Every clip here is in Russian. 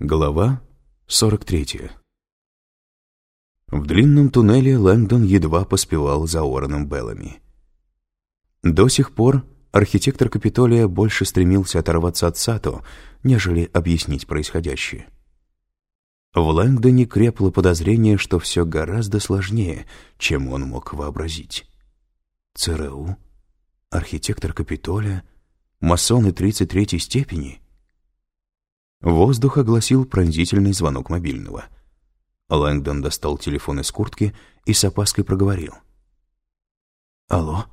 Глава 43 В длинном туннеле Лэнгдон едва поспевал за Уорреном Беллами. До сих пор архитектор Капитолия больше стремился оторваться от Сато, нежели объяснить происходящее. В Лэнгдоне крепло подозрение, что все гораздо сложнее, чем он мог вообразить. ЦРУ, архитектор Капитолия, масоны 33-й степени — Воздух огласил пронзительный звонок мобильного. Лэнгдон достал телефон из куртки и с опаской проговорил. «Алло?»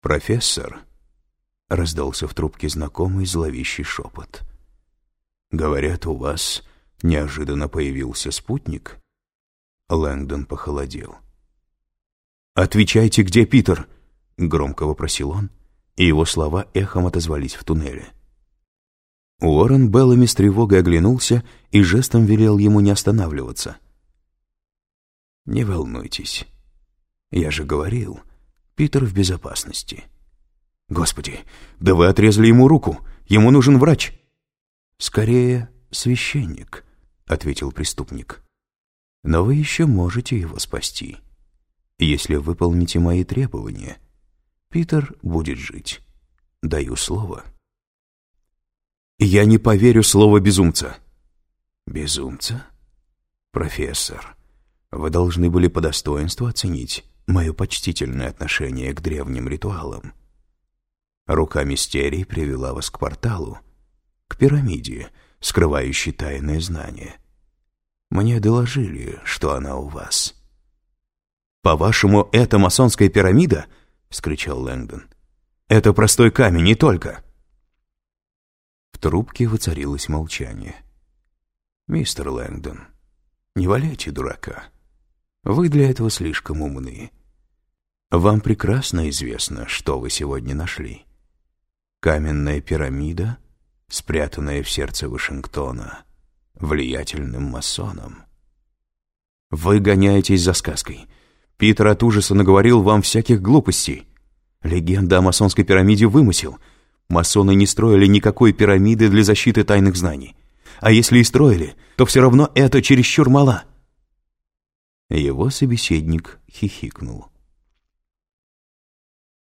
«Профессор», — раздался в трубке знакомый зловещий шепот. «Говорят, у вас неожиданно появился спутник?» Лэнгдон похолодел. «Отвечайте, где Питер?» — громко вопросил он, и его слова эхом отозвались в туннеле. Уоррен Беллами с тревогой оглянулся и жестом велел ему не останавливаться. «Не волнуйтесь. Я же говорил, Питер в безопасности». «Господи, да вы отрезали ему руку! Ему нужен врач!» «Скорее, священник», — ответил преступник. «Но вы еще можете его спасти. Если выполните мои требования, Питер будет жить. Даю слово». Я не поверю слово безумца. Безумца? Профессор, вы должны были по достоинству оценить мое почтительное отношение к древним ритуалам. Рука мистерии привела вас к порталу, к пирамиде, скрывающей тайное знание. Мне доложили, что она у вас. «По-вашему, это масонская пирамида?» — вскричал Лэнгдон. «Это простой камень, не только». В трубке воцарилось молчание. «Мистер Лэнгдон, не валяйте дурака. Вы для этого слишком умны. Вам прекрасно известно, что вы сегодня нашли. Каменная пирамида, спрятанная в сердце Вашингтона, влиятельным масоном. Вы гоняетесь за сказкой. Питер от ужаса наговорил вам всяких глупостей. Легенда о масонской пирамиде вымысел — Масоны не строили никакой пирамиды для защиты тайных знаний. А если и строили, то все равно это чересчур мало. Его собеседник хихикнул.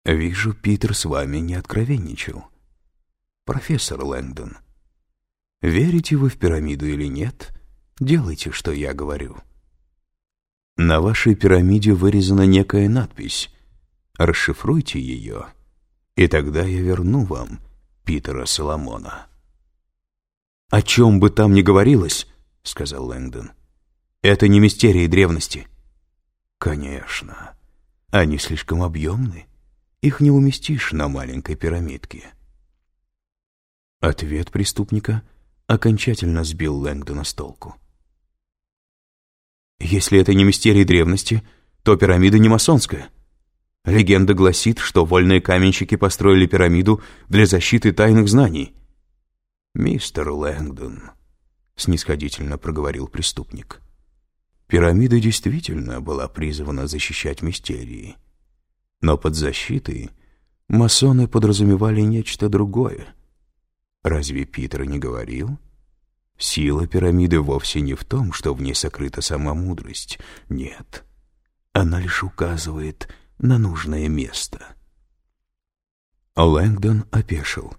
«Вижу, Питер с вами не откровенничал. Профессор Лэнгдон, верите вы в пирамиду или нет, делайте, что я говорю. На вашей пирамиде вырезана некая надпись. Расшифруйте ее» и тогда я верну вам Питера Соломона». «О чем бы там ни говорилось, — сказал Лэнгдон, — это не мистерии древности». «Конечно. Они слишком объемны. Их не уместишь на маленькой пирамидке». Ответ преступника окончательно сбил Лэнгдона с толку. «Если это не мистерии древности, то пирамида не масонская», Легенда гласит, что вольные каменщики построили пирамиду для защиты тайных знаний. «Мистер Лэнгдон», — снисходительно проговорил преступник, «пирамида действительно была призвана защищать мистерии. Но под защитой масоны подразумевали нечто другое. Разве Питер не говорил?» Сила пирамиды вовсе не в том, что в ней сокрыта сама мудрость. Нет. Она лишь указывает на нужное место. Лэнгдон опешил.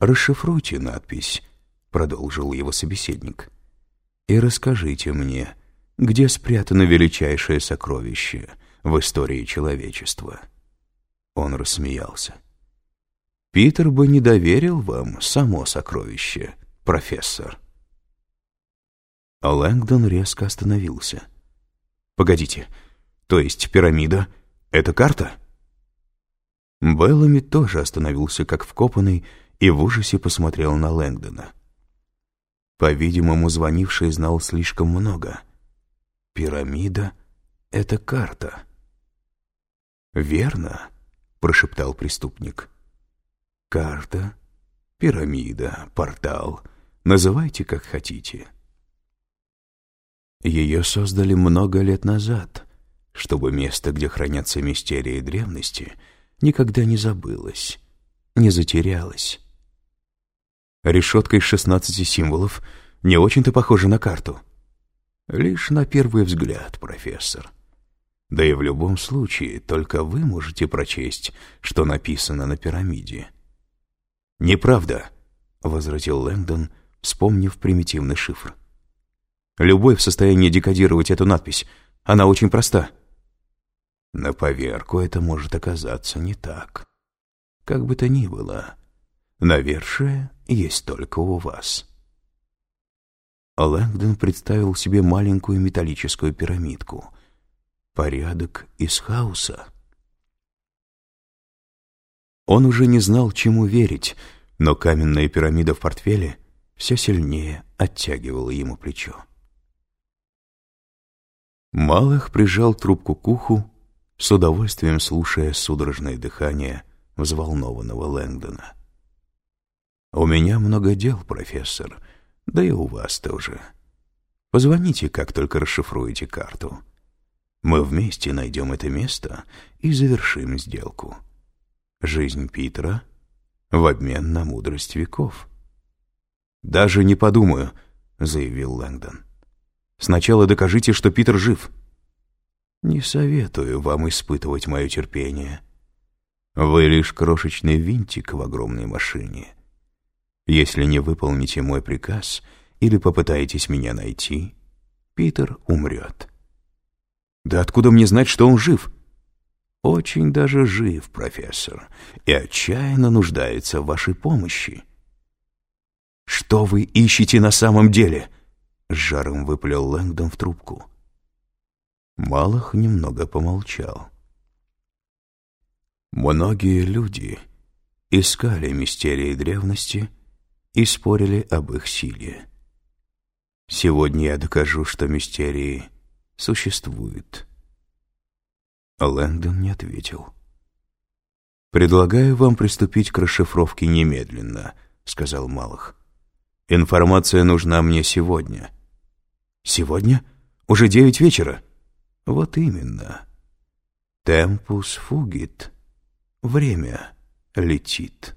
«Расшифруйте надпись», — продолжил его собеседник, «и расскажите мне, где спрятано величайшее сокровище в истории человечества». Он рассмеялся. «Питер бы не доверил вам само сокровище, профессор». Лэнгдон резко остановился. «Погодите, то есть пирамида — это карта?» Беллами тоже остановился как вкопанный и в ужасе посмотрел на Лэнгдона. По-видимому, звонивший знал слишком много. «Пирамида — это карта». «Верно», — прошептал преступник. «Карта, пирамида, портал. Называйте, как хотите». Ее создали много лет назад — чтобы место, где хранятся мистерии древности, никогда не забылось, не затерялось. Решетка из шестнадцати символов не очень-то похожа на карту. Лишь на первый взгляд, профессор. Да и в любом случае, только вы можете прочесть, что написано на пирамиде. «Неправда», — возразил Лэнгдон, вспомнив примитивный шифр. «Любой в состоянии декодировать эту надпись. Она очень проста». На поверку это может оказаться не так. Как бы то ни было, навершие есть только у вас. Лэнгдон представил себе маленькую металлическую пирамидку. Порядок из хаоса. Он уже не знал, чему верить, но каменная пирамида в портфеле все сильнее оттягивала ему плечо. Малых прижал трубку к уху, с удовольствием слушая судорожное дыхание взволнованного Лэнгдона. «У меня много дел, профессор, да и у вас тоже. Позвоните, как только расшифруете карту. Мы вместе найдем это место и завершим сделку. Жизнь Питера в обмен на мудрость веков». «Даже не подумаю», — заявил Лэнгдон. «Сначала докажите, что Питер жив». «Не советую вам испытывать мое терпение. Вы лишь крошечный винтик в огромной машине. Если не выполните мой приказ или попытаетесь меня найти, Питер умрет». «Да откуда мне знать, что он жив?» «Очень даже жив, профессор, и отчаянно нуждается в вашей помощи». «Что вы ищете на самом деле?» — с жаром выплел Лэнгдон в трубку. Малых немного помолчал. Многие люди искали мистерии древности и спорили об их силе. Сегодня я докажу, что мистерии существуют. Лэнгдон не ответил. «Предлагаю вам приступить к расшифровке немедленно», — сказал Малых. Информация нужна мне сегодня. Сегодня? Уже девять вечера? Вот именно. Темпус фугит. Время летит.